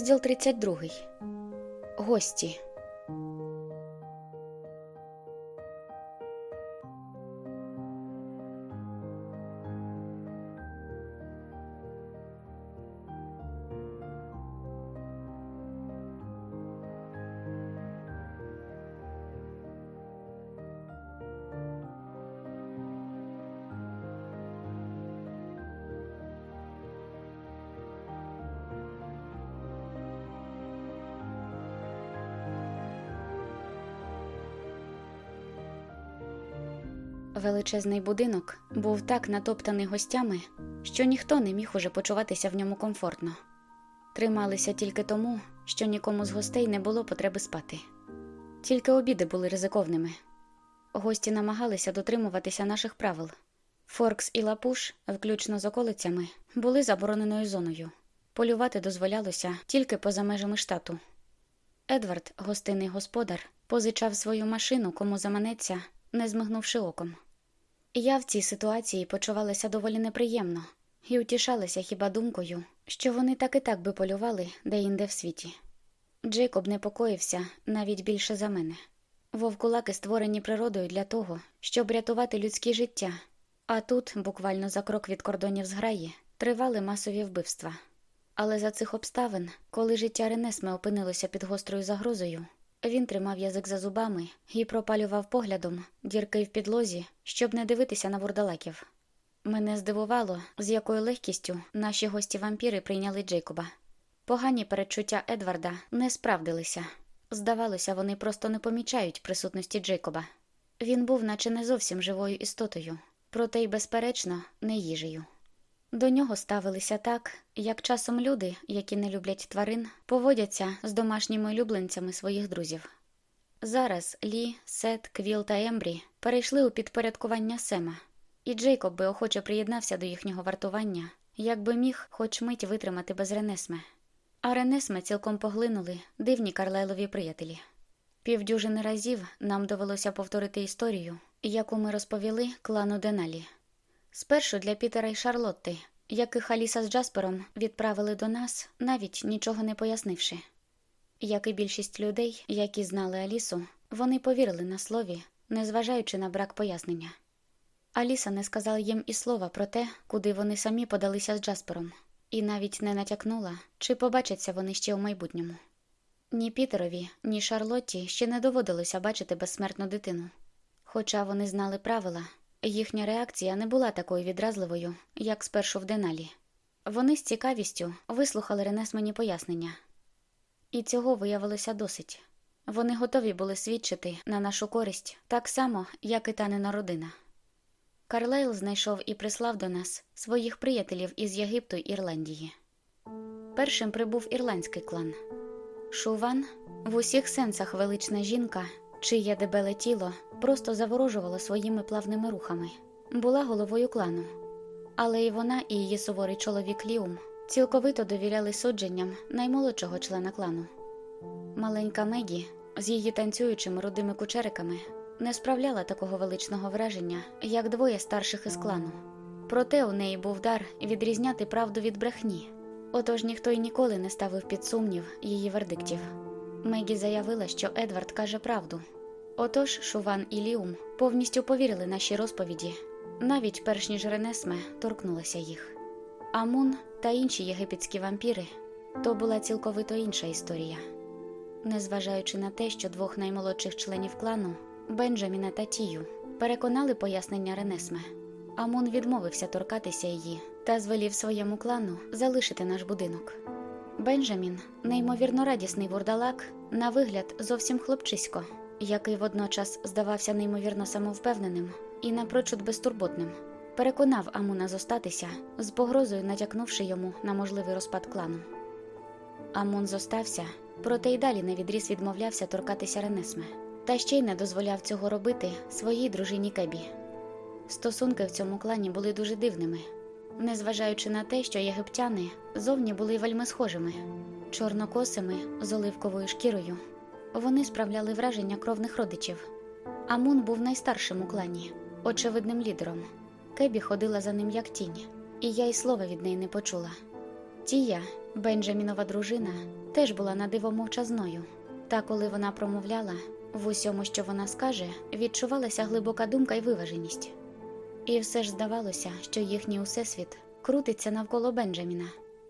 Розділ 32. Гості. Величезний будинок був так натоптаний гостями, що ніхто не міг уже почуватися в ньому комфортно. Трималися тільки тому, що нікому з гостей не було потреби спати. Тільки обіди були ризиковними. Гості намагалися дотримуватися наших правил. Форкс і Лапуш, включно з околицями, були забороненою зоною. Полювати дозволялося тільки поза межами штату. Едвард, гостинний господар, позичав свою машину, кому заманеться, не змигнувши оком. Я в цій ситуації почувалася доволі неприємно і утішалася хіба думкою, що вони так і так би полювали де-інде в світі. Джейкоб непокоївся навіть більше за мене. Вовкулаки створені природою для того, щоб рятувати людське життя, а тут, буквально за крок від кордонів зграї, тривали масові вбивства. Але за цих обставин, коли життя Ренесме опинилося під гострою загрозою, він тримав язик за зубами і пропалював поглядом дірки в підлозі, щоб не дивитися на вурдалаків. Мене здивувало, з якою легкістю наші гості вампіри прийняли Джейкоба. Погані передчуття Едварда не справдилися. Здавалося, вони просто не помічають присутності Джейкоба. Він був, наче не зовсім живою істотою, проте й, безперечно, не їжею. До нього ставилися так, як часом люди, які не люблять тварин, поводяться з домашніми улюбленцями своїх друзів. Зараз Лі, Сет, Квіл та Ембрі перейшли у підпорядкування Сема, і Джейкоб би охоче приєднався до їхнього вартування, якби міг хоч мить витримати без Ренесме. А Ренесме цілком поглинули дивні Карлайлові приятелі. Півдюжини разів нам довелося повторити історію, яку ми розповіли клану Деналі. Спершу для Пітера і Шарлотти, яких Аліса з Джаспером відправили до нас, навіть нічого не пояснивши. Як і більшість людей, які знали Алісу, вони повірили на слові, незважаючи на брак пояснення. Аліса не сказала їм і слова про те, куди вони самі подалися з Джаспером, і навіть не натякнула, чи побачаться вони ще у майбутньому. Ні Пітерові, ні Шарлотті ще не доводилося бачити безсмертну дитину, хоча вони знали правила. Їхня реакція не була такою відразливою, як спершу в Деналі. Вони з цікавістю вислухали Ренесмені пояснення, і цього виявилося досить. Вони готові були свідчити на нашу користь так само, як і танина родина. Карлайл знайшов і прислав до нас своїх приятелів із Єгипту й Ірландії. Першим прибув ірландський клан. Шуван в усіх сенсах велична жінка, чиє дебеле тіло просто заворожувала своїми плавними рухами, була головою клану. Але і вона, і її суворий чоловік Ліум цілковито довіряли судженням наймолодшого члена клану. Маленька Мегі з її танцюючими рудими кучериками не справляла такого величного враження, як двоє старших із клану. Проте у неї був дар відрізняти правду від брехні, отож ніхто й ніколи не ставив під сумнів її вердиктів. Мегі заявила, що Едвард каже правду. Отож Шуван і Ліум повністю повірили нашій розповіді, навіть перш ніж Ренесме торкнулася їх. Амун та інші єгипетські вампіри то була цілковито інша історія. Незважаючи на те, що двох наймолодших членів клану Бенджаміна та Тію переконали пояснення Ренесме, Амун відмовився торкатися її та звелів своєму клану залишити наш будинок. Бенджамін, неймовірно радісний вурдалак, на вигляд зовсім хлопчисько який водночас здавався неймовірно самовпевненим і напрочуд безтурботним, переконав Амуна зостатися, з погрозою натякнувши йому на можливий розпад клану. Амун зостався проте й далі невідріз відмовлявся торкатися Ренесме, та ще й не дозволяв цього робити своїй дружині Кебі. Стосунки в цьому клані були дуже дивними, незважаючи на те, що єгиптяни зовні були вельми схожими, чорнокосими з оливковою шкірою. Вони справляли враження кровних родичів. Амун був найстаршим у клані, очевидним лідером. Кебі ходила за ним як тінь, і я й слова від неї не почула. Тія, Бенджамінова дружина, теж була на диво мовчазною, та коли вона промовляла, в усьому, що вона скаже, відчувалася глибока думка і виваженість. І все ж здавалося, що їхній усесвіт крутиться навколо Бенджаміна,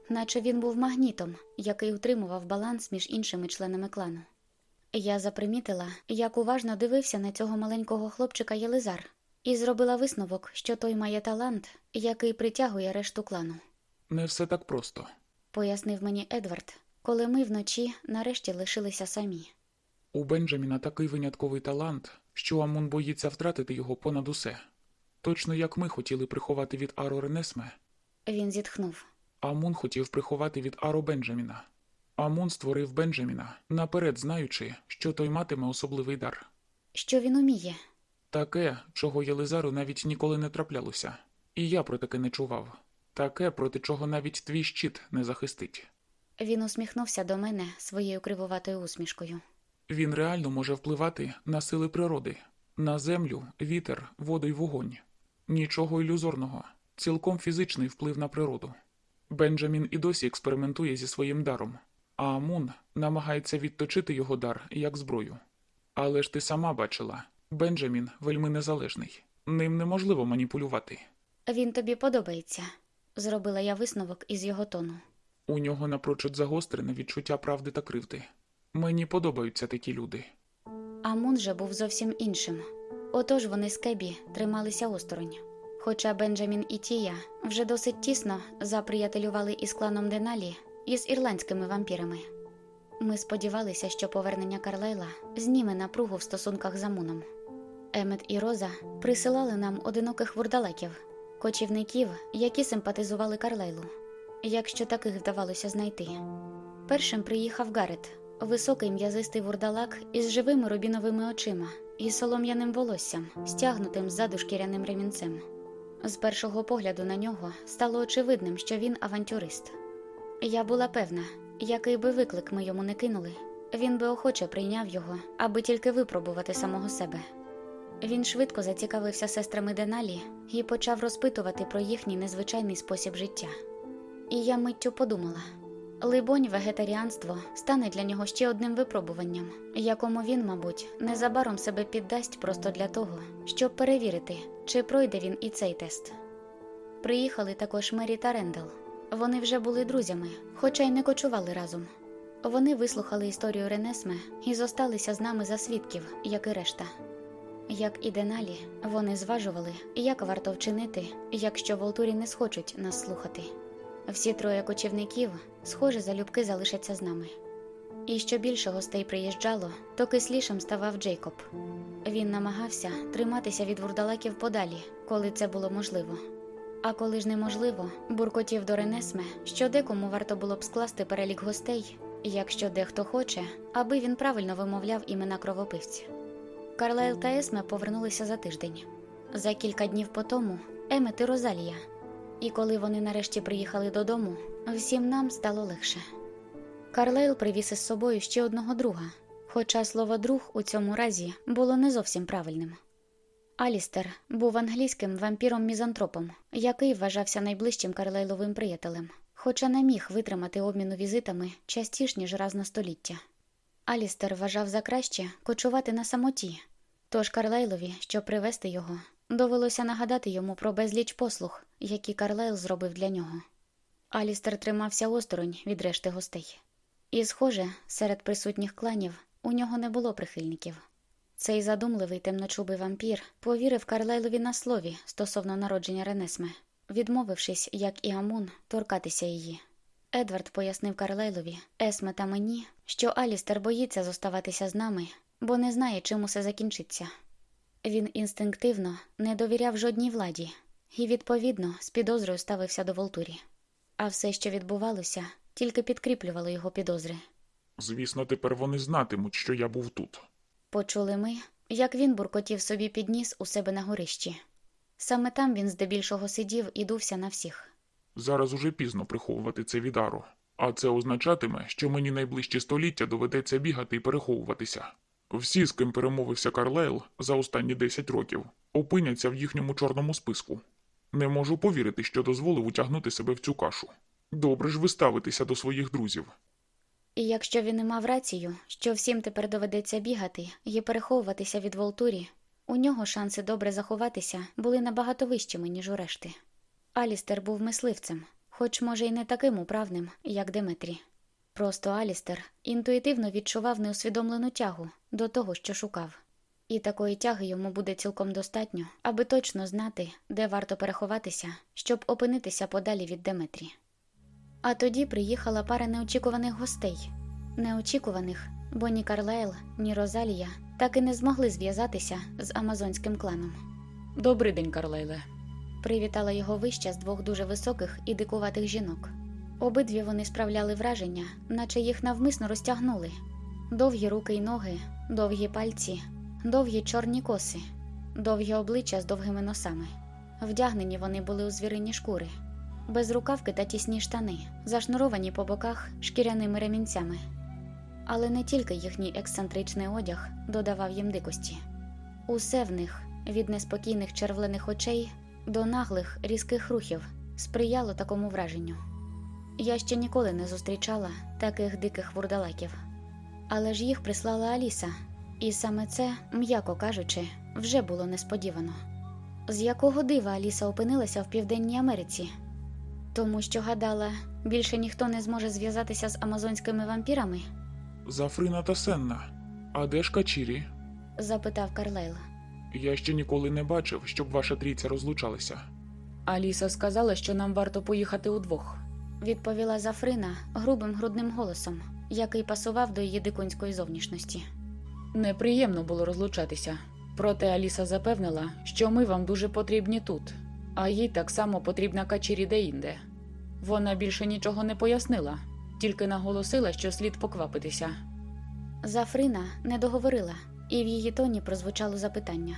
наче він був магнітом, який утримував баланс між іншими членами клану. Я запримітила, як уважно дивився на цього маленького хлопчика Єлизар, і зробила висновок, що той має талант, який притягує решту клану, Не все так просто. пояснив мені Едвард, коли ми вночі нарешті лишилися самі. У Бенджаміна такий винятковий талант, що Амун боїться втратити його понад усе. Точно як ми хотіли приховати від Аро Ренесме, Він зітхнув. Амун хотів приховати від Аро Бенджаміна. Амун створив Бенджаміна, наперед знаючи, що той матиме особливий дар. Що він уміє? Таке, чого Єлизару навіть ніколи не траплялося, і я про таке не чував. Таке, проти чого навіть твій щит не захистить. Він усміхнувся до мене своєю кривуватою усмішкою. Він реально може впливати на сили природи, на землю, вітер, воду й вогонь. Нічого ілюзорного, цілком фізичний вплив на природу. Бенджамін і досі експериментує зі своїм даром, а Амун намагається відточити його дар як зброю. Але ж ти сама бачила, Бенджамін вельми незалежний, ним неможливо маніпулювати. Він тобі подобається, зробила я висновок із його тону. У нього напрочуд загострене відчуття правди та кривди. Мені подобаються такі люди. Амун же був зовсім іншим. Отож вони з Кебі трималися осторонь. Хоча Бенджамін і Тія вже досить тісно заприятелювали із кланом Деналі і з ірландськими вампірами. Ми сподівалися, що повернення Карлайла зніме напругу в стосунках з Амуном. Емет і Роза присилали нам одиноких вурдалаків, кочівників, які симпатизували Карлайлу, якщо таких вдавалося знайти. Першим приїхав Гарет, високий м'язистий вурдалак із живими рубіновими очима і солом'яним волоссям, стягнутим ззаду шкіряним ремінцем. З першого погляду на нього стало очевидним, що він авантюрист. Я була певна, який би виклик ми йому не кинули, він би охоче прийняв його, аби тільки випробувати самого себе. Він швидко зацікавився сестрами Деналі і почав розпитувати про їхній незвичайний спосіб життя. І я миттю подумала: либонь, вегетаріанство стане для нього ще одним випробуванням, якому він, мабуть, незабаром себе піддасть просто для того, щоб перевірити, чи пройде він і цей тест. Приїхали також Мері та Рендел. Вони вже були друзями, хоча й не кочували разом. Вони вислухали історію Ренесме і зосталися з нами за свідків, як і решта. Як і Деналі, вони зважували, як варто вчинити, якщо Волтурі не схочуть нас слухати. Всі троє кочівників, схоже, залюбки залишаться з нами. І що більше гостей приїжджало, то кислішим ставав Джейкоб. Він намагався триматися від вурдалаків подалі, коли це було можливо. А коли ж неможливо, буркотів до Ренесме, що декому варто було б скласти перелік гостей, якщо дехто хоче, аби він правильно вимовляв імена кровопивця. Карлайл та Есме повернулися за тиждень. За кілька днів по тому Емет і Розалія. І коли вони нарешті приїхали додому, всім нам стало легше. Карлайл привіз із собою ще одного друга, хоча слово друг у цьому разі було не зовсім правильним. Алістер був англійським вампіром-мізантропом, який вважався найближчим Карлайловим приятелем, хоча не міг витримати обміну візитами частіш, ніж раз на століття. Алістер вважав за краще кочувати на самоті, тож Карлайлові, щоб привезти його, довелося нагадати йому про безліч послуг, які Карлайл зробив для нього. Алістер тримався осторонь від решти гостей, і, схоже, серед присутніх кланів у нього не було прихильників. Цей задумливий темночубий вампір повірив Карлайлові на слові стосовно народження Ренесме, відмовившись, як і Амун, торкатися її. Едвард пояснив Карлайлові, Есме та мені, що Алістер боїться зоставатися з нами, бо не знає, чим усе закінчиться. Він інстинктивно не довіряв жодній владі і, відповідно, з підозрою ставився до Волтурі. А все, що відбувалося, тільки підкріплювало його підозри. Звісно, тепер вони знатимуть, що я був тут. Почули ми, як він буркотів собі під ніс у себе на горищі. Саме там він здебільшого сидів і дувся на всіх. Зараз уже пізно приховувати це від Ару. А це означатиме, що мені найближчі століття доведеться бігати і переховуватися. Всі, з ким перемовився Карлайл за останні 10 років, опиняться в їхньому чорному списку. Не можу повірити, що дозволив утягнути себе в цю кашу. Добре ж ви ставитеся до своїх друзів. І якщо він і мав рацію, що всім тепер доведеться бігати і переховуватися від Волтурі, у нього шанси добре заховатися були набагато вищими, ніж у решти. Алістер був мисливцем, хоч, може, й не таким управним, як Деметрі. Просто Алістер інтуїтивно відчував неусвідомлену тягу до того, що шукав. І такої тяги йому буде цілком достатньо, аби точно знати, де варто переховатися, щоб опинитися подалі від Деметрі. А тоді приїхала пара неочікуваних гостей. Неочікуваних, бо ні Карлайл, ні Розалія так і не змогли зв'язатися з амазонським кланом. Добрий день, Карлайле. Привітала його вища з двох дуже високих і дикуватих жінок. Обидві вони справляли враження, наче їх навмисно розтягнули. Довгі руки й ноги, довгі пальці, довгі чорні коси, довгі обличчя з довгими носами. Вдягнені вони були у звірині шкури, без рукавки та тісні штани, зашнуровані по боках шкіряними ремінцями. Але не тільки їхній ексцентричний одяг додавав їм дикості. Усе в них, від неспокійних червлених очей до наглих різких рухів, сприяло такому враженню. Я ще ніколи не зустрічала таких диких вурдалаків. Але ж їх прислала Аліса, і саме це, м'яко кажучи, вже було несподівано. З якого дива Аліса опинилася в Південній Америці? Тому що гадала, більше ніхто не зможе зв'язатися з амазонськими вампірами? Зафрина та Сенна. А де ж Качірі? запитав Карлайл. Я ще ніколи не бачив, щоб ваша трійця розлучалися. Аліса сказала, що нам варто поїхати удвох. Відповіла Зафрина грубим грудним голосом, який пасував до її дикунської зовнішності. Неприємно було розлучатися. Проте Аліса запевнила, що ми вам дуже потрібні тут, а їй так само потрібна качірі деінде. Вона більше нічого не пояснила, тільки наголосила, що слід поквапитися. Зафрина не договорила, і в її тоні прозвучало запитання.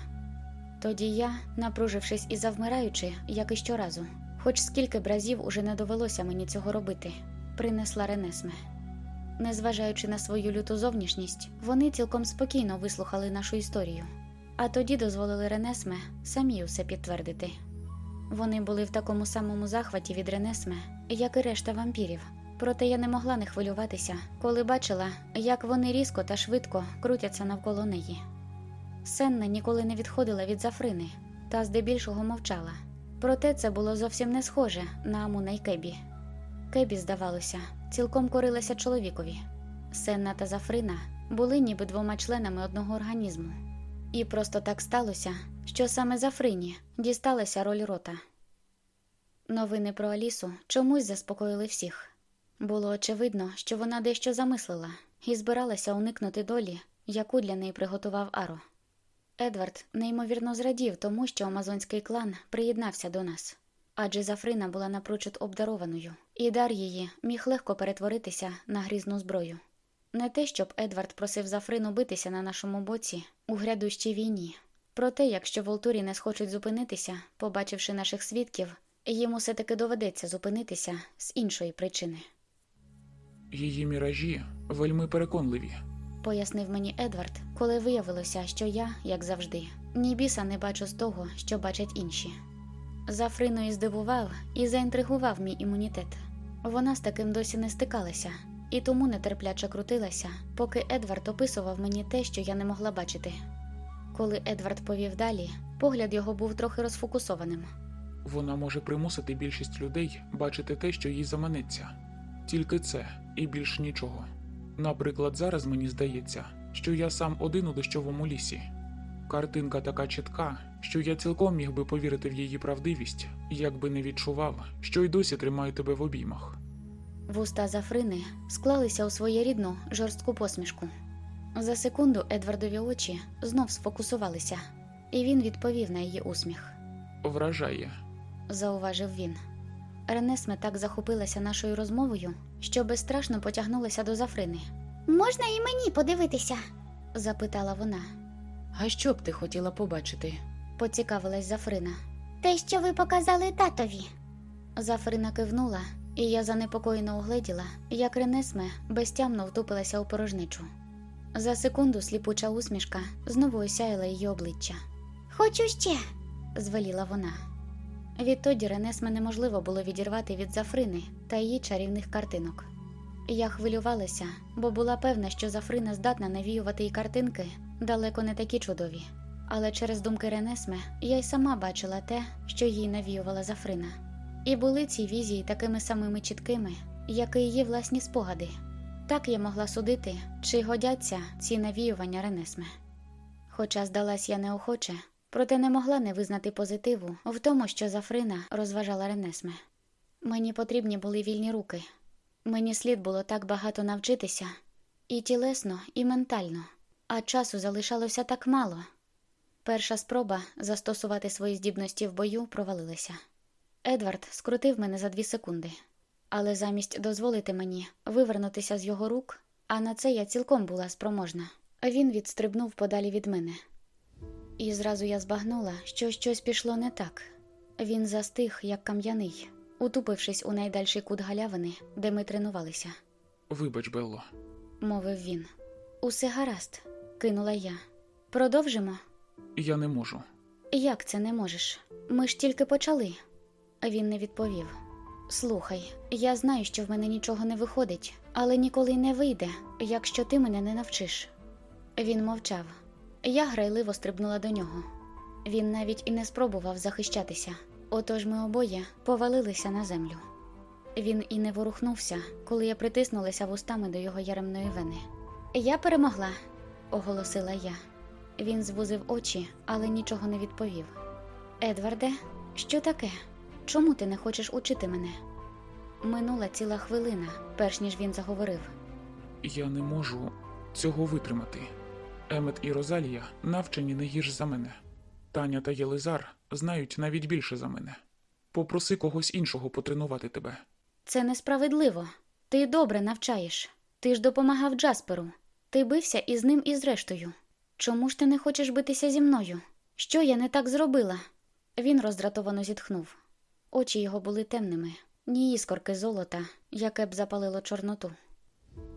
Тоді я, напружившись і завмираючи, як і щоразу, хоч скільки б разів уже не довелося мені цього робити, принесла Ренесме. Незважаючи на свою люту зовнішність, вони цілком спокійно вислухали нашу історію, а тоді дозволили Ренесме самі усе підтвердити. Вони були в такому самому захваті від Ренесме, як і решта вампірів. Проте я не могла не хвилюватися, коли бачила, як вони різко та швидко крутяться навколо неї. Сенна ніколи не відходила від Зафрини та здебільшого мовчала. Проте це було зовсім не схоже на Амуна й Кебі. Кебі, здавалося, цілком корилася чоловікові. Сенна та Зафрина були ніби двома членами одного організму. І просто так сталося, що саме Зафрині дісталася роль рота. Новини про Алісу чомусь заспокоїли всіх. Було очевидно, що вона дещо замислила і збиралася уникнути долі, яку для неї приготував Аро. Едвард неймовірно зрадів тому, що амазонський клан приєднався до нас, адже Зафрина була напрочуд обдарованою, і дар її міг легко перетворитися на грізну зброю. Не те, щоб Едвард просив Зафрину битися на нашому боці у грядущій війні. Проте, якщо Волтурі не схочуть зупинитися, побачивши наших свідків, їм усе таки доведеться зупинитися з іншої причини. Її міражі вельми переконливі. пояснив мені Едвард, коли виявилося, що я, як завжди, ні біса не бачу з того, що бачать інші. Зафриною здивував і заінтригував мій імунітет. Вона з таким досі не стикалася, і тому нетерпляче крутилася, поки Едвард описував мені те, що я не могла бачити. Коли Едвард повів далі, погляд його був трохи розфокусованим. Вона може примусити більшість людей бачити те, що їй заманеться. Тільки це і більш нічого. Наприклад, зараз мені здається, що я сам один у дощовому лісі. Картинка така чітка, що я цілком міг би повірити в її правдивість, якби не відчував, що й досі тримаю тебе в обіймах. Вуста Зафрини склалися у своєрідну жорстку посмішку. За секунду Едвардові очі знов сфокусувалися, і він відповів на її усміх. Вражає. зауважив він. Ренесме так захопилася нашою розмовою, що безстрашно потягнулася до Зафрини. Можна і мені подивитися? запитала вона. А що б ти хотіла побачити? Поцікавилась Зафрина. Те, що ви показали татові. Зафрина кивнула, і я занепокоєно огледіла, як Ренесме безтямно втупилася у порожничу. За секунду сліпуча усмішка знову осяяла її обличчя. Хочу ще. звеліла вона. Відтоді Ренесме неможливо було відірвати від Зафрини та її чарівних картинок. Я хвилювалася, бо була певна, що Зафрина здатна навіювати й картинки далеко не такі чудові. Але через думки Ренесме я й сама бачила те, що їй навіювала Зафрина. І були ці візії такими самими чіткими, як і її власні спогади. Так я могла судити, чи годяться ці навіювання Ренесме. Хоча здалась я неохоче, проте не могла не визнати позитиву в тому, що Зафрина розважала Ренесме. Мені потрібні були вільні руки. Мені слід було так багато навчитися і тілесно, і ментально, а часу залишалося так мало. Перша спроба застосувати свої здібності в бою провалилася. Едвард скрутив мене за дві секунди, але замість дозволити мені вивернутися з його рук, а на це я цілком була спроможна. Він відстрибнув подалі від мене. І зразу я збагнула, що щось пішло не так. Він застиг, як кам'яний, утупившись у найдальший кут галявини, де ми тренувалися, Вибач, Белло. мовив він. Усе гаразд, кинула я. Продовжимо? Я не можу. Як це не можеш? Ми ж тільки почали. Він не відповів. Слухай, я знаю, що в мене нічого не виходить, але ніколи не вийде, якщо ти мене не навчиш. Він мовчав. Я грайливо стрибнула до нього. Він навіть і не спробував захищатися, отож ми обоє повалилися на землю. Він і не ворухнувся, коли я притиснулася вустами до його яремної вени. Я перемогла, оголосила я. Він звузив очі, але нічого не відповів. Едварде, що таке? Чому ти не хочеш учити мене? Минула ціла хвилина, перш ніж він заговорив. Я не можу цього витримати. Емет і Розалія навчені не гірш за мене. Таня та Єлизар знають навіть більше за мене. Попроси когось іншого потренувати тебе. Це несправедливо. Ти добре навчаєш. Ти ж допомагав Джасперу. Ти бився із ним і з рештою. Чому ж ти не хочеш битися зі мною? Що я не так зробила? Він роздратовано зітхнув. Очі його були темними, ні іскорки золота, яке б запалило чорноту.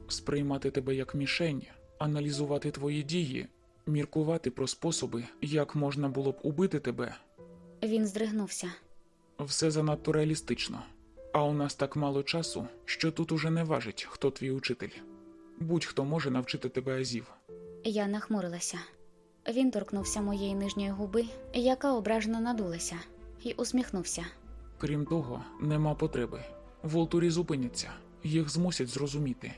Сприймати тебе як мішень, аналізувати твої дії, міркувати про способи, як можна було б убити тебе. Він здригнувся. Все занадто реалістично. А у нас так мало часу, що тут уже не важить, хто твій учитель. Будь-хто може навчити тебе азів. Я нахмурилася. Він торкнувся моєї нижньої губи, яка ображено надулася, і усміхнувся. Крім того, нема потреби. Волтурі зупиняться, їх змусять зрозуміти.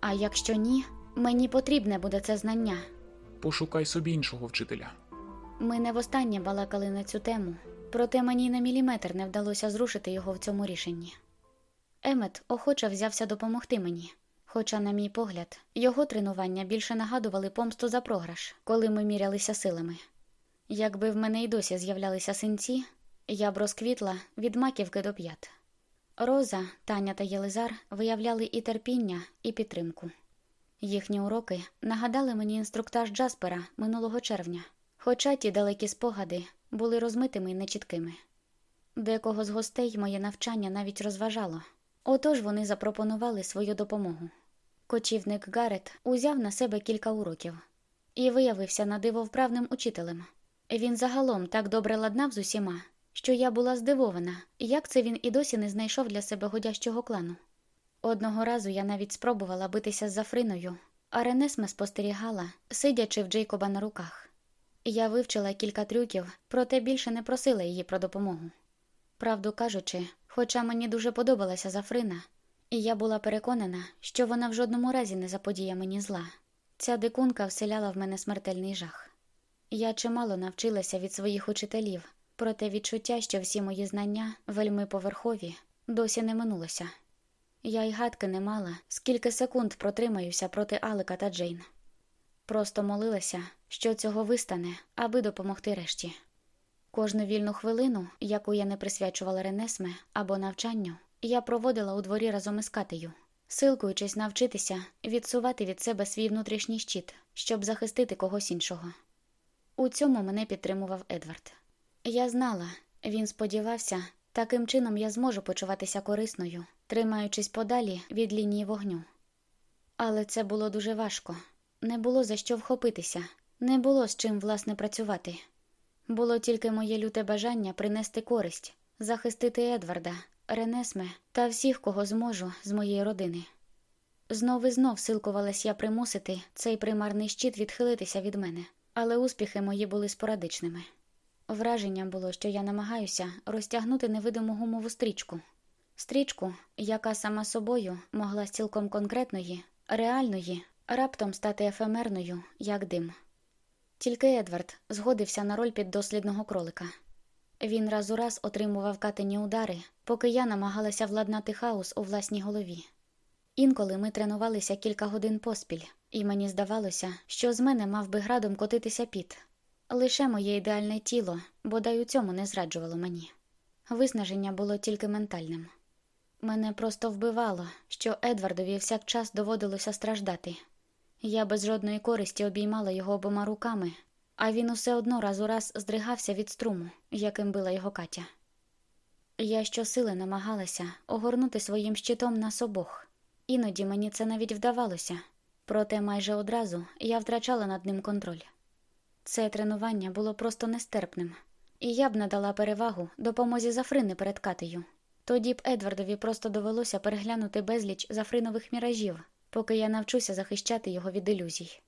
А якщо ні, мені потрібне буде це знання. Пошукай собі іншого вчителя. Ми не востаннє балакали на цю тему, проте мені на міліметр не вдалося зрушити його в цьому рішенні. Емет охоче взявся допомогти мені, хоча, на мій погляд, його тренування більше нагадували помсту за програш, коли ми мірялися силами. Якби в мене й досі з'являлися синці, я б розквітла від маківки до п'ят. Роза, Таня та Єлизар виявляли і терпіння, і підтримку. Їхні уроки нагадали мені інструктаж Джаспера минулого червня, хоча ті далекі спогади були розмитими і нечіткими. Декого з гостей моє навчання навіть розважало, отож вони запропонували свою допомогу. Кочівник Гарет узяв на себе кілька уроків і виявився на диво учителем. Він загалом так добре ладнав з усіма, що я була здивована, як це він і досі не знайшов для себе годящого клану. Одного разу я навіть спробувала битися з Зафриною, а Ренесме спостерігала, сидячи в Джейкоба на руках. Я вивчила кілька трюків, проте більше не просила її про допомогу. Правду кажучи, хоча мені дуже подобалася Зафрина, і я була переконана, що вона в жодному разі не заподіє мені зла. Ця дикунка вселяла в мене смертельний жах. Я чимало навчилася від своїх учителів, проте відчуття, що всі мої знання вельми поверхові, досі не минулося. Я й гадки не мала, скільки секунд протримаюся проти Алика та Джейн. Просто молилася, що цього вистане, аби допомогти решті. Кожну вільну хвилину, яку я не присвячувала Ренесме або навчанню, я проводила у дворі разом із Катею. силкуючись навчитися відсувати від себе свій внутрішній щит, щоб захистити когось іншого. У цьому мене підтримував Едвард. Я знала, він сподівався, таким чином я зможу почуватися корисною, тримаючись подалі від лінії вогню. Але це було дуже важко. Не було за що вхопитися, не було з чим власне працювати. Було тільки моє люте бажання принести користь, захистити Едварда, Ренесме та всіх, кого зможу з моєї родини. Знов і знов силкувалась я примусити цей примарний щит відхилитися від мене, але успіхи мої були спорадичними. Враження було, що я намагаюся розтягнути невидиму гумову стрічку, стрічку, яка сама собою могла з цілком конкретної, реальної, раптом стати ефемерною, як дим. Тільки Едвард згодився на роль піддослідного кролика. Він раз у раз отримував катені удари, поки я намагалася владнати хаос у власній голові. Інколи ми тренувалися кілька годин поспіль, і мені здавалося, що з мене мав би градом котитися піт. Лише моє ідеальне тіло, бодай у цьому не зраджувало мені. Виснаження було тільки ментальним. Мене просто вбивало, що Едвардові всякчас доводилося страждати. Я без жодної користі обіймала його обома руками, а він усе одно раз у раз здригався від струму, яким била його Катя. Я щосили намагалася огорнути своїм щитом нас обох. Іноді мені це навіть вдавалося, проте майже одразу я втрачала над ним контроль. Це тренування було просто нестерпним, і я б надала перевагу допомозі Зафрини перед Катею. Тоді б Едвардові просто довелося переглянути безліч зафринових міражів, поки я навчуся захищати його від ілюзій.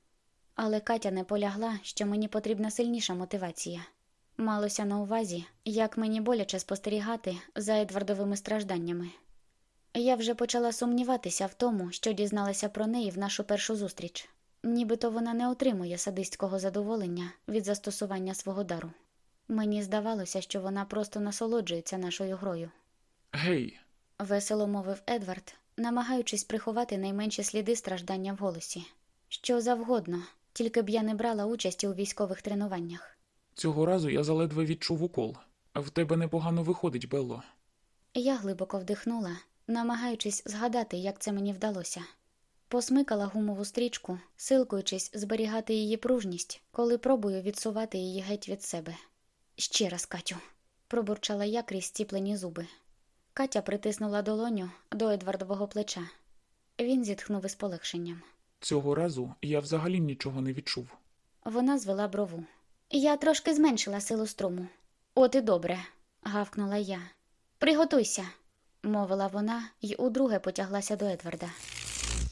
Але Катя не полягла, що мені потрібна сильніша мотивація. Малося на увазі, як мені боляче спостерігати за Едвардовими стражданнями. Я вже почала сумніватися в тому, що дізналася про неї в нашу першу зустріч, нібито вона не отримує садистського задоволення від застосування свого дару. Мені здавалося, що вона просто насолоджується нашою грою. Гей, Весело мовив Едвард, намагаючись приховати найменші сліди страждання в голосі. Що завгодно, тільки б я не брала участі у військових тренуваннях. цього разу я заледве відчув укол. В тебе непогано виходить, Белло. Я глибоко вдихнула, намагаючись згадати, як це мені вдалося. Посмикала гумову стрічку, силкуючись зберігати її пружність, коли пробую відсувати її геть від себе. Ще раз, Катю, пробурчала я крізь стіплені зуби. Катя притиснула долоню до Едвардового плеча. Він зітхнув із полегшенням. Цього разу я взагалі нічого не відчув. Вона звела брову. Я трошки зменшила силу струму. От і добре, гавкнула я. Приготуйся, мовила вона і удруге потяглася до Едварда.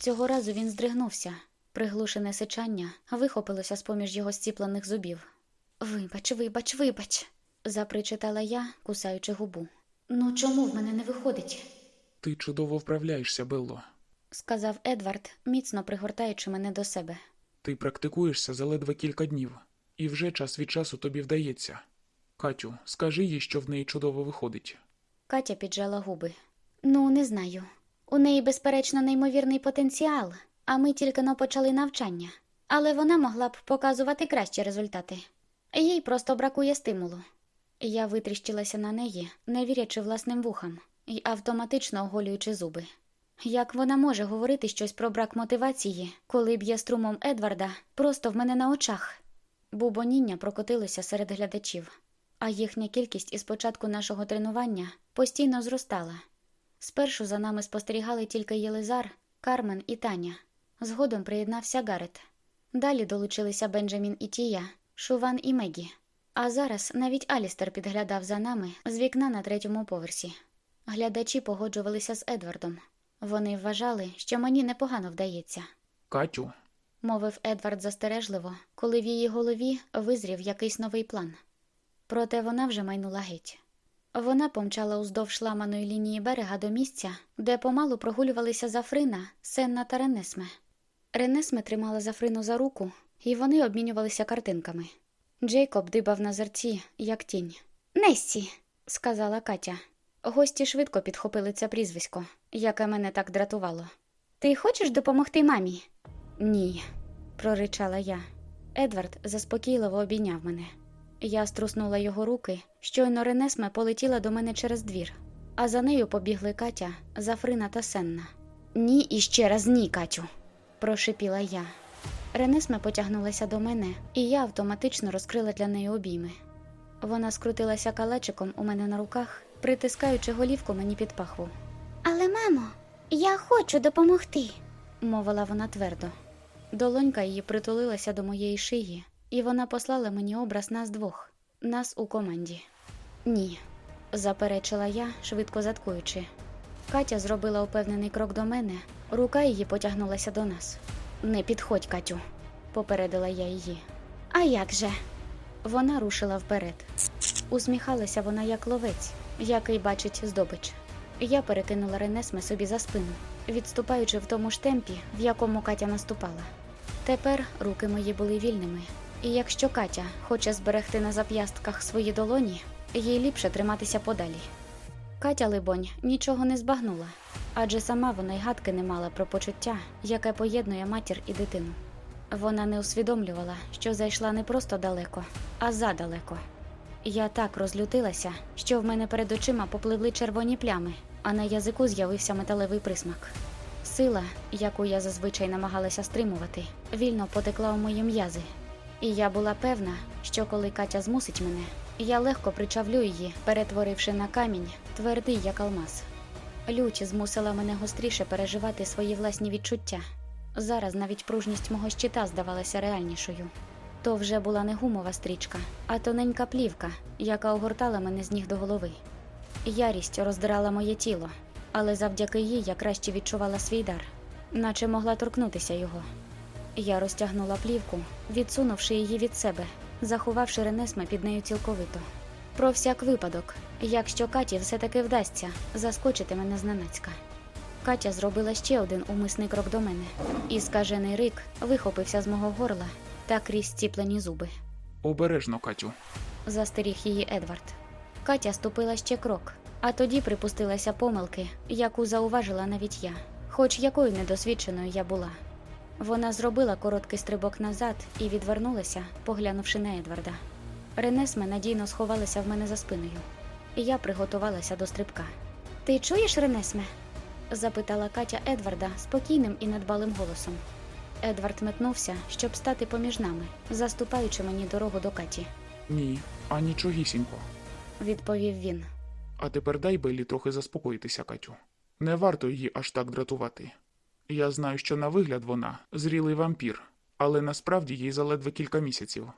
Цього разу він здригнувся. Приглушене сичання вихопилося з поміж його зціплених зубів. Вибач, вибач, вибач, запричитала я, кусаючи губу. Ну чому в мене не виходить? Ти чудово вправляєшся, Белло. сказав Едвард, міцно пригортаючи мене до себе. Ти практикуєшся за ледве кілька днів, і вже час від часу тобі вдається. Катю, скажи їй, що в неї чудово виходить. Катя піджала губи. Ну, не знаю. У неї, безперечно, неймовірний потенціал, а ми тільки но почали навчання. Але вона могла б показувати кращі результати. Їй просто бракує стимулу. Я витріщилася на неї, не вірячи власним вухам, і автоматично оголюючи зуби. Як вона може говорити щось про брак мотивації, коли б'є струмом Едварда просто в мене на очах? Бубоніння прокотилося серед глядачів, а їхня кількість із початку нашого тренування постійно зростала. Спершу за нами спостерігали тільки Єлизар, Кармен і Таня. Згодом приєднався Гарет. Далі долучилися Бенджамін і Тія, Шуван і Мегі. А зараз навіть Алістер підглядав за нами з вікна на третьому поверсі. Глядачі погоджувалися з Едвардом. Вони вважали, що мені непогано вдається, Катю, мовив Едвард застережливо, коли в її голові визрів якийсь новий план. Проте вона вже майнула геть. Вона помчала уздовж ламаної лінії берега до місця, де помалу прогулювалися Зафрина, Сенна та Ренесме. Ренесме тримала Зафрину за руку, і вони обмінювалися картинками. Джейкоб дибав на зерці, як тінь. Нессі, сказала Катя. Гості швидко підхопили це прізвисько, яке мене так дратувало. Ти хочеш допомогти мамі? Ні, проричала я. Едвард заспокійливо обійняв мене. Я струснула його руки, щойно Ренесме полетіла до мене через двір, а за нею побігли Катя, Зафрина та Сенна. Ні і ще раз ні, Катю, прошипіла я. Ренесме потягнулася до мене, і я автоматично розкрила для неї обійми. Вона скрутилася калачиком у мене на руках, притискаючи голівку мені під пахву. Але, мамо, я хочу допомогти. мовила вона твердо. Долонька її притулилася до моєї шиї, і вона послала мені образ нас двох, нас у команді. Ні, заперечила я, швидко заткуючи. Катя зробила упевнений крок до мене, рука її потягнулася до нас. Не підходь, Катю, попередила я її. А як же? Вона рушила вперед. Усміхалася вона як ловець, який бачить здобич. Я перекинула Ренесме собі за спину, відступаючи в тому ж темпі, в якому Катя наступала. Тепер руки мої були вільними, і якщо Катя хоче зберегти на зап'ястках свої долоні, їй ліпше триматися подалі. Катя, либонь, нічого не збагнула, адже сама вона й гадки не мала про почуття, яке поєднує матір і дитину. Вона не усвідомлювала, що зайшла не просто далеко, а задалеко. Я так розлютилася, що в мене перед очима попливли червоні плями, а на язику з'явився металевий присмак. Сила, яку я зазвичай намагалася стримувати, вільно потекла у мої м'язи. І я була певна, що коли Катя змусить мене, я легко причавлю її, перетворивши на камінь, твердий як алмаз. Лють змусила мене гостріше переживати свої власні відчуття. Зараз навіть пружність мого щита здавалася реальнішою. То вже була не гумова стрічка, а тоненька плівка, яка огортала мене з ніг до голови. Ярість роздирала моє тіло, але завдяки їй я краще відчувала свій дар, наче могла торкнутися його. Я розтягнула плівку, відсунувши її від себе, заховавши Ренесме під нею цілковито. Про всяк випадок, якщо Каті все-таки вдасться заскочити мене зненацька. Катя зробила ще один умисний крок до мене, і скажений рик вихопився з мого горла та крізь зціплені зуби. Обережно, Катю. Застеріг її Едвард. Катя ступила ще крок, а тоді припустилася помилки, яку зауважила навіть я, хоч якою недосвідченою я була. Вона зробила короткий стрибок назад і відвернулася, поглянувши на Едварда. Ренесме надійно сховалася в мене за спиною, і я приготувалася до стрибка. Ти чуєш, Ренесме? запитала Катя Едварда спокійним і недбалим голосом. Едвард метнувся, щоб стати поміж нами, заступаючи мені дорогу до Каті, Ні, а нічогісінько. відповів він. А тепер дай Беллі трохи заспокоїтися, Катю. Не варто її аж так дратувати. Я знаю, що на вигляд вона зрілий вампір, але насправді їй заледве кілька місяців.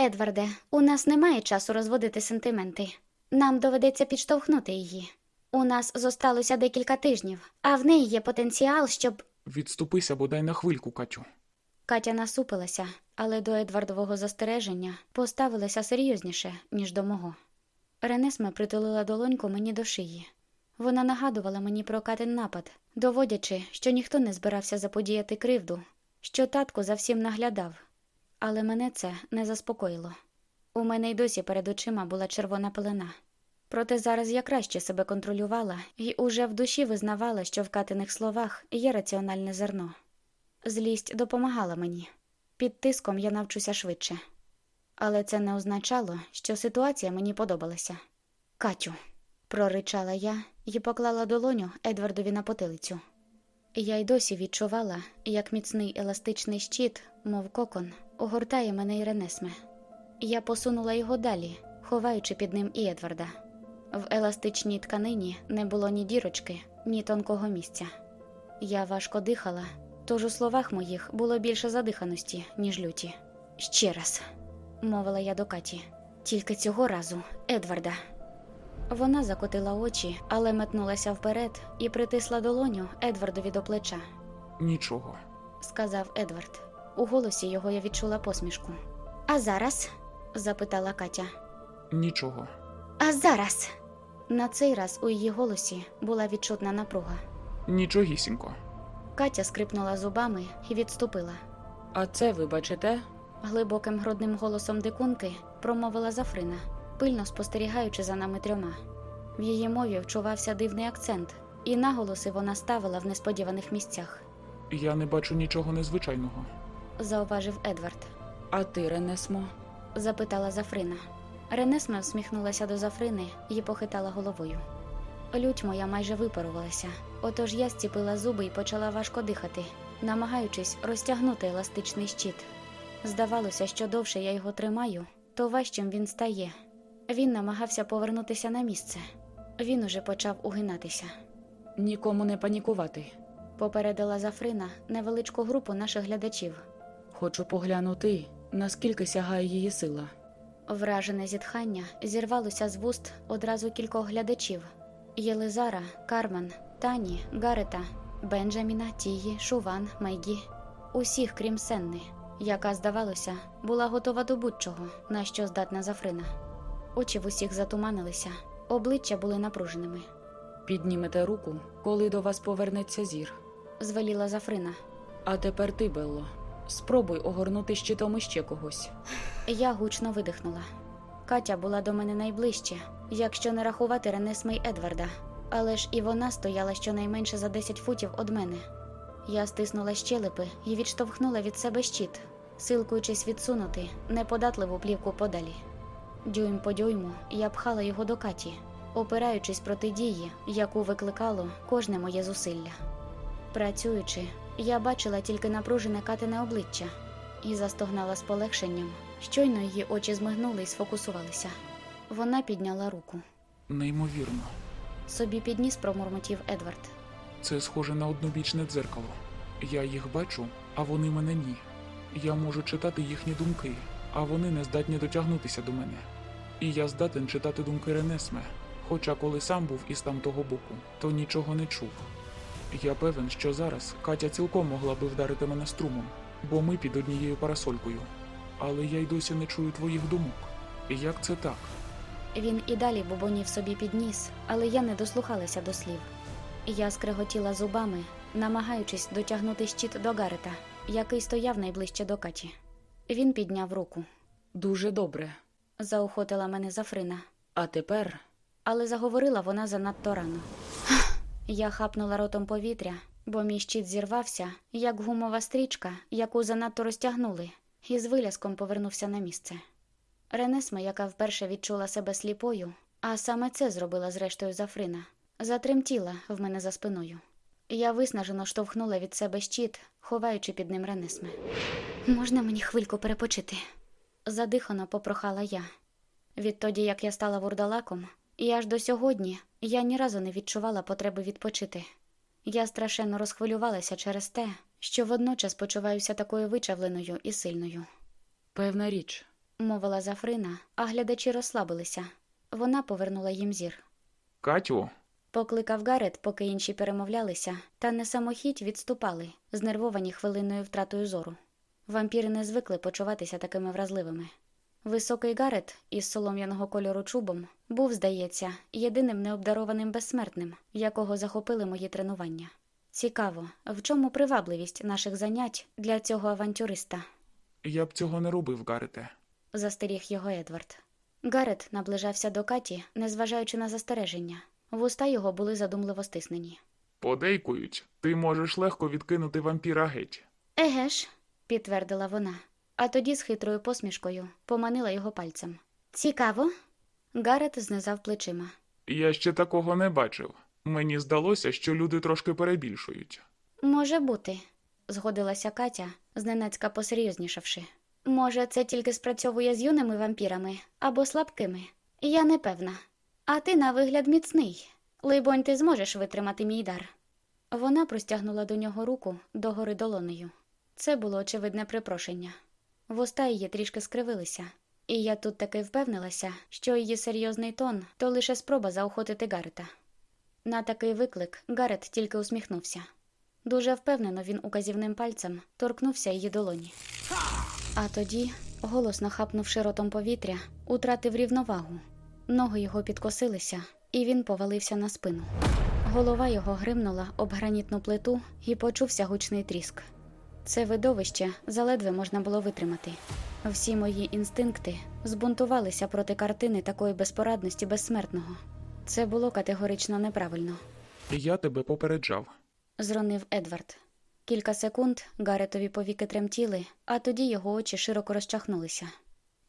Едварде, у нас немає часу розводити сентименти. Нам доведеться підштовхнути її. У нас зосталося декілька тижнів, а в неї є потенціал, щоб. Відступися бодай на хвильку, Катю. Катя насупилася, але до Едвардового застереження поставилася серйозніше, ніж до мого. Ренесме притулила долоньку мені до шиї. Вона нагадувала мені про Катин напад, доводячи, що ніхто не збирався заподіяти кривду, що татко за всім наглядав. Але мене це не заспокоїло. У мене й досі перед очима була червона пелена. Проте зараз я краще себе контролювала і уже в душі визнавала, що в Катиних словах є раціональне зерно. Злість допомагала мені. Під тиском я навчуся швидше. Але це не означало, що ситуація мені подобалася. Катю, проричала я і поклала долоню Едвардові на потилицю. Я й досі відчувала, як міцний еластичний щит, мов кокон, огортає мене й Ренесме. Я посунула його далі, ховаючи під ним і Едварда. В еластичній тканині не було ні дірочки, ні тонкого місця. Я важко дихала, тож у словах моїх було більше задиханості, ніж люті. Ще раз, мовила я до Каті, тільки цього разу, Едварда. Вона закотила очі, але метнулася вперед і притисла долоню Едвардові до плеча, Нічого. сказав Едвард. У голосі його я відчула посмішку. А зараз? Запитала Катя. Нічого. А зараз? На цей раз у її голосі була відчутна напруга. Нічогісінько. Катя скрипнула зубами і відступила. А це, ви бачите, Глибоким грудним голосом дикунки промовила Зафрина, пильно спостерігаючи за нами трьома. В її мові вчувався дивний акцент, і наголоси вона ставила в несподіваних місцях, Я не бачу нічого незвичайного. зауважив Едвард. а ти, Ренесмо? запитала Зафрина. Ренесме всміхнулася до Зафрини і похитала головою. Лють моя майже випарувалася, Отож я зціпила зуби і почала важко дихати, намагаючись розтягнути еластичний щит. Здавалося, що довше я його тримаю, то важчим він стає. Він намагався повернутися на місце. Він уже почав угинатися. Нікому не панікувати. Попередила Зафрина невеличку групу наших глядачів. Хочу поглянути, наскільки сягає її сила. Вражене зітхання зірвалося з вуст одразу кількох глядачів: Єлизара, Кармен, Тані, Гарета, Бенджаміна, Тії, Шуван, Майгі. Усіх, крім Сенни, яка, здавалося, була готова до будь-чого, на що здатна Зафрина. Очі в усіх затуманилися, обличчя були напруженими. Піднімете руку, коли до вас повернеться зір. Звеліла Зафрина. А тепер ти, Белло, спробуй огорнути щитом іще когось. Я гучно видихнула. Катя була до мене найближче, якщо не рахувати Ренесми й Едварда, але ж і вона стояла щонайменше за 10 футів од мене. Я стиснула щелепи і відштовхнула від себе щит, силкуючись відсунути неподатливу плівку подалі. Дюйм по дюйму я пхала його до Каті, опираючись проти дії, яку викликало кожне моє зусилля. Працюючи, я бачила тільки напружене Катине обличчя і застогнала з полегшенням. Щойно її очі змигнули і сфокусувалися. Вона підняла руку. Неймовірно. Собі підніс промурмотів Едвард. Це схоже на однобічне дзеркало. Я їх бачу, а вони мене ні. Я можу читати їхні думки, а вони не здатні дотягнутися до мене. І я здатен читати думки Ренесме, хоча коли сам був із тамтого боку, то нічого не чув. Я певен, що зараз Катя цілком могла би вдарити мене струмом, бо ми під однією парасолькою. Але я й досі не чую твоїх думок. Як це так? Він і далі бубонів собі підніс, але я не дослухалася до слів. Я скреготіла зубами, намагаючись дотягнути щит до Гарета, який стояв найближче до Каті. Він підняв руку. Дуже добре. Заохотила мене Зафрина, А тепер але заговорила вона занадто рано. Я хапнула ротом повітря, бо мій щит зірвався, як гумова стрічка, яку занадто розтягнули, і з виляском повернувся на місце. Ренесма, яка вперше відчула себе сліпою, а саме це зробила зрештою Зафрина, затремтіла в мене за спиною. Я виснажено штовхнула від себе щит, ховаючи під ним Ренесме. Можна мені хвильку перепочити? Задихано попрохала я. Відтоді, як я стала вурдалаком, і аж до сьогодні я ні разу не відчувала потреби відпочити. Я страшенно розхвилювалася через те, що водночас почуваюся такою вичавленою і сильною. певна річ. Мовила Зафрина, а глядачі розслабилися. Вона повернула їм зір. Катю, Покликав Гарет, поки інші перемовлялися, та не самохідь відступали, знервовані хвилинною втратою зору. Вампіри не звикли почуватися такими вразливими. Високий Гарет із солом'яного кольору чубом був, здається, єдиним необдарованим безсмертним, якого захопили мої тренування. Цікаво, в чому привабливість наших занять для цього авантюриста? я б цього не робив, Гарете. застеріг його Едвард. Гарет наближався до Каті, незважаючи на застереження. Вуста його були задумливо стиснені. Подейкують, ти можеш легко відкинути вампіра геть. Еге ж, підтвердила вона, а тоді з хитрою посмішкою поманила його пальцем. Цікаво. Гарет знизав плечима. Я ще такого не бачив. Мені здалося, що люди трошки перебільшують. Може бути, згодилася Катя, зненацька посерйознішавши. Може, це тільки спрацьовує з юними вампірами або слабкими. Я не певна. А ти, на вигляд, міцний. Либонь, ти зможеш витримати мій дар. Вона простягнула до нього руку догори долонею. Це було очевидне припрошення. Вуста її трішки скривилися, і я тут таки впевнилася, що її серйозний тон то лише спроба заохотити Гарета. На такий виклик Гарет тільки усміхнувся. Дуже впевнено він указівним пальцем торкнувся її долоні. А тоді, голосно хапнувши ротом повітря, утратив рівновагу. Ноги його підкосилися, і він повалився на спину. Голова його гримнула об гранітну плиту і почувся гучний тріск. Це видовище заледве можна було витримати. Всі мої інстинкти збунтувалися проти картини такої безпорадності безсмертного. Це було категорично неправильно, Я тебе попереджав. зронив Едвард. Кілька секунд Гаретові повіки тремтіли, а тоді його очі широко розчахнулися.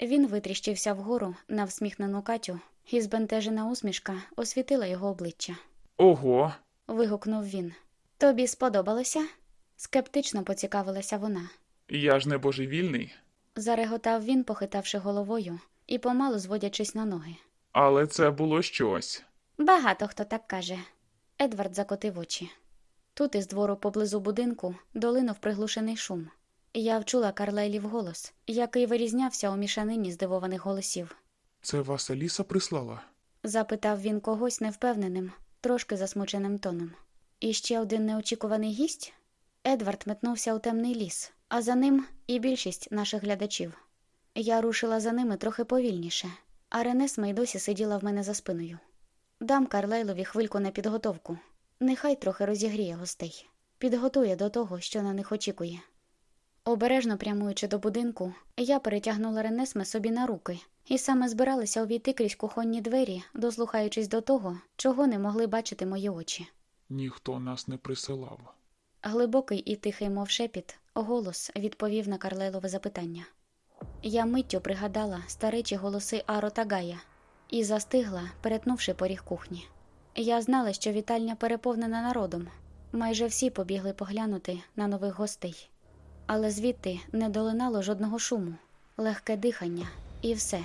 Він витріщився вгору на всміхнену Катю, і збентежена усмішка освітила його обличчя. Ого, вигукнув він. Тобі сподобалося? Скептично поцікавилася вона. Я ж не божевільний, Зареготав він, похитавши головою і помалу зводячись на ноги. але це було щось. Багато хто так каже. Едвард закотив очі. Тут із двору поблизу будинку долинув приглушений шум. Я вчула Карлайлів голос, який вирізнявся у мішанині здивованих голосів. Це вас Аліса прислала? Запитав він когось невпевненим, трошки засмученим тоном. І ще один неочікуваний гість? Едвард метнувся у темний ліс, а за ним і більшість наших глядачів. Я рушила за ними трохи повільніше, а Ренесма й досі сиділа в мене за спиною. Дам Карлайлові хвильку на підготовку. Нехай трохи розігріє гостей, підготує до того, що на них очікує. Обережно прямуючи до будинку, я перетягнула Ренесме собі на руки і саме збиралася увійти крізь кухонні двері, дослухаючись до того, чого не могли бачити мої очі. Ніхто нас не присилав. Глибокий і тихий, мов шепіт, голос відповів на Карлайлове запитання. Я миттю пригадала старечі голоси Аро та Гая і застигла, перетнувши поріг кухні. Я знала, що вітальня переповнена народом. Майже всі побігли поглянути на нових гостей. Але звідти не долинало жодного шуму, легке дихання і все.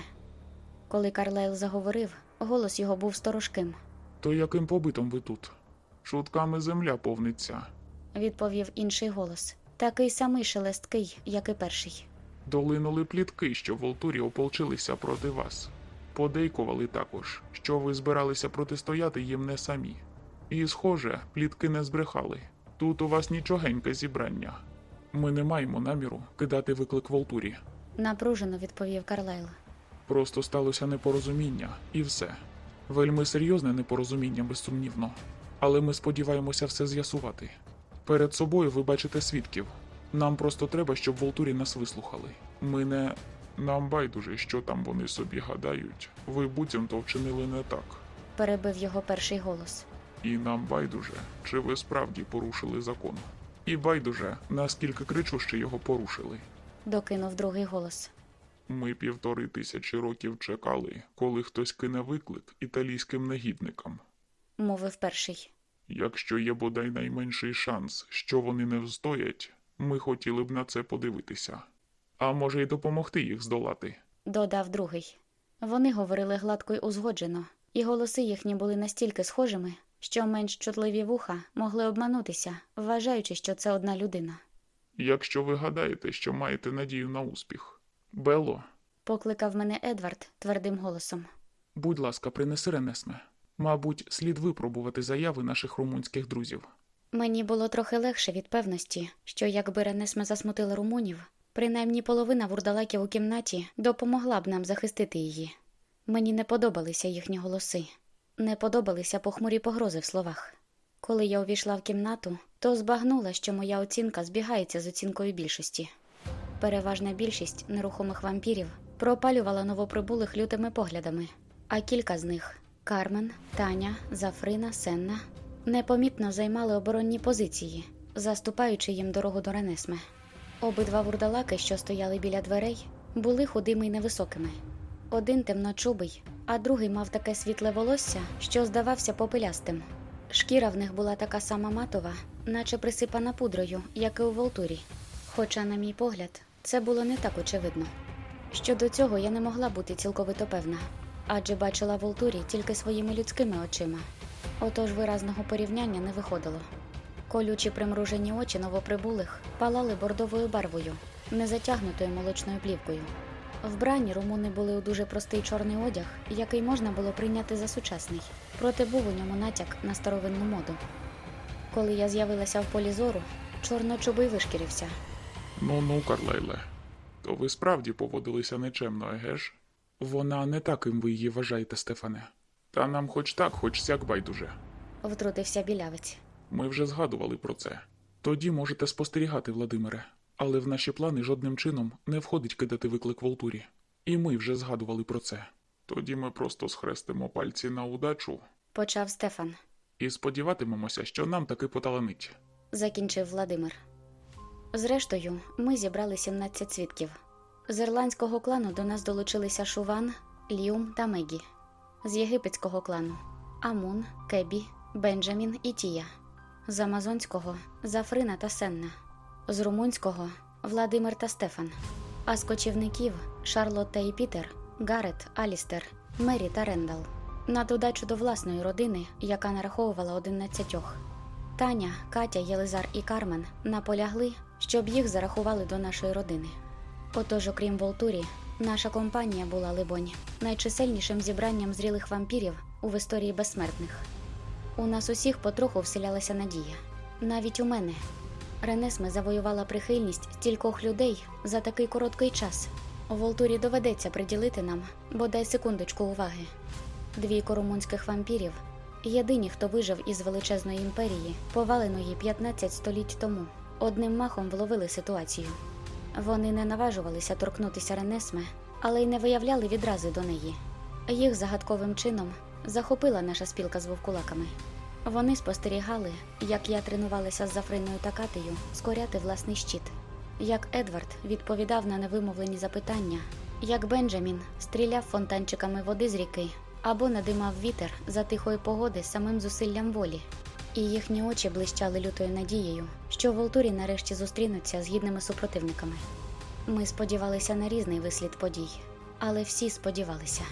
Коли Карлайл заговорив, голос його був сторожким. То яким побитом ви тут? Шутками земля повниться. Відповів інший голос, такий самий шелесткий, як і перший. Долинули плітки, що в Волтурі ополчилися проти вас. Подейкували також, що ви збиралися протистояти їм не самі. І, схоже, плітки не збрехали. Тут у вас нічогеньке зібрання. Ми не маємо наміру кидати виклик Волтурі. Напружено відповів Карлайл. Просто сталося непорозуміння, і все. Вельми серйозне непорозуміння, безсумнівно. Але ми сподіваємося все з'ясувати. Перед собою ви бачите свідків. Нам просто треба, щоб Волтурі нас вислухали. Ми не. Нам байдуже, що там вони собі гадають. Ви буцімто вчинили не так. Перебив його перший голос. І нам байдуже, чи ви справді порушили закон. І байдуже, наскільки кричуще його порушили. Докинув другий голос. Ми півтори тисячі років чекали, коли хтось кине виклик італійським негідникам. Мовив перший. Якщо є бодай найменший шанс, що вони не встоять, ми хотіли б на це подивитися. А може, й допомогти їх здолати. Додав другий. Вони говорили гладко й узгоджено, і голоси їхні були настільки схожими, що менш чутливі вуха могли обманутися, вважаючи, що це одна людина. Якщо ви гадаєте, що маєте надію на успіх. Бело, Покликав мене Едвард твердим голосом. будь ласка, принеси Ренесме. Мабуть, слід випробувати заяви наших румунських друзів. Мені було трохи легше від певності, що якби Ренесме засмутили румунів, принаймні половина вурдалаків у кімнаті допомогла б нам захистити її. Мені не подобалися їхні голоси, не подобалися похмурі погрози в словах. Коли я увійшла в кімнату, то збагнула, що моя оцінка збігається з оцінкою більшості. Переважна більшість нерухомих вампірів пропалювала новоприбулих лютими поглядами, а кілька з них Кармен, Таня, Зафрина, Сенна непомітно займали оборонні позиції, заступаючи їм дорогу до Ренесме. Обидва вурдалаки, що стояли біля дверей, були худими й невисокими. Один темночубий, а другий мав таке світле волосся, що здавався попелястим. Шкіра в них була така сама матова, наче присипана пудрою, як і у Волтурі. Хоча, на мій погляд, це було не так очевидно. Щодо цього я не могла бути цілковито певна, адже бачила Волтурі тільки своїми людськими очима. Отож виразного порівняння не виходило. Колючі примружені очі новоприбулих палали бордовою барвою, не затягнутою молочною плівкою. Вбрані румуни були у дуже простий чорний одяг, який можна було прийняти за сучасний, проте був у ньому натяк на старовинну моду. Коли я з'явилася в полі зору, чорночубий вишкірився. Ну ну, Карлайле, то ви справді поводилися нечемно, еге ж? Вона не таким ви її вважаєте, Стефане. Та нам хоч так, хоч сяк байдуже. Втрутився білявець. Ми вже згадували про це. Тоді можете спостерігати, Владимире, але в наші плани жодним чином не входить кидати виклик Волтурі. І ми вже згадували про це. Тоді ми просто схрестимо пальці на удачу Почав Стефан. і сподіватимемося, що нам таки поталанить. закінчив Владимир. Зрештою, ми зібрали 17 свідків. З ірландського клану до нас долучилися Шуван, Ліум та Мегі. З єгипетського клану Амун, Кебі, Бенджамін і Тія, з Амазонського Зафрина та Сенна, з румунського Владимир та Стефан, а з кочівників Шарлотта і Пітер, Гарет, Алістер, Мері та Рендал. На додачу до власної родини, яка нараховувала одинадцятьох. Таня, Катя, Єлизар і Кармен наполягли, щоб їх зарахували до нашої родини. Отож, окрім Волтурі, наша компанія була, либонь, найчисельнішим зібранням зрілих вампірів у історії безсмертних. У нас усіх потроху вселялася надія. Навіть у мене. Ренесме завоювала прихильність стількох людей за такий короткий час. Волтурі доведеться приділити нам бодай секундочку уваги. Двійко румунських вампірів єдині, хто вижив із величезної імперії, поваленої 15 століть тому, одним махом вловили ситуацію. Вони не наважувалися торкнутися Ренесме, але й не виявляли відрази до неї. Їх загадковим чином захопила наша спілка з вовкулаками. Вони спостерігали, як я тренувалася з Зафриною та Катею скоряти власний щит, як Едвард відповідав на невимовлені запитання, як Бенджамін стріляв фонтанчиками води з ріки або надимав вітер за тихої погоди самим зусиллям волі. І їхні очі блищали лютою надією, що Волтурі нарешті зустрінуться з гідними супротивниками. Ми сподівалися на різний вислід подій, але всі сподівалися.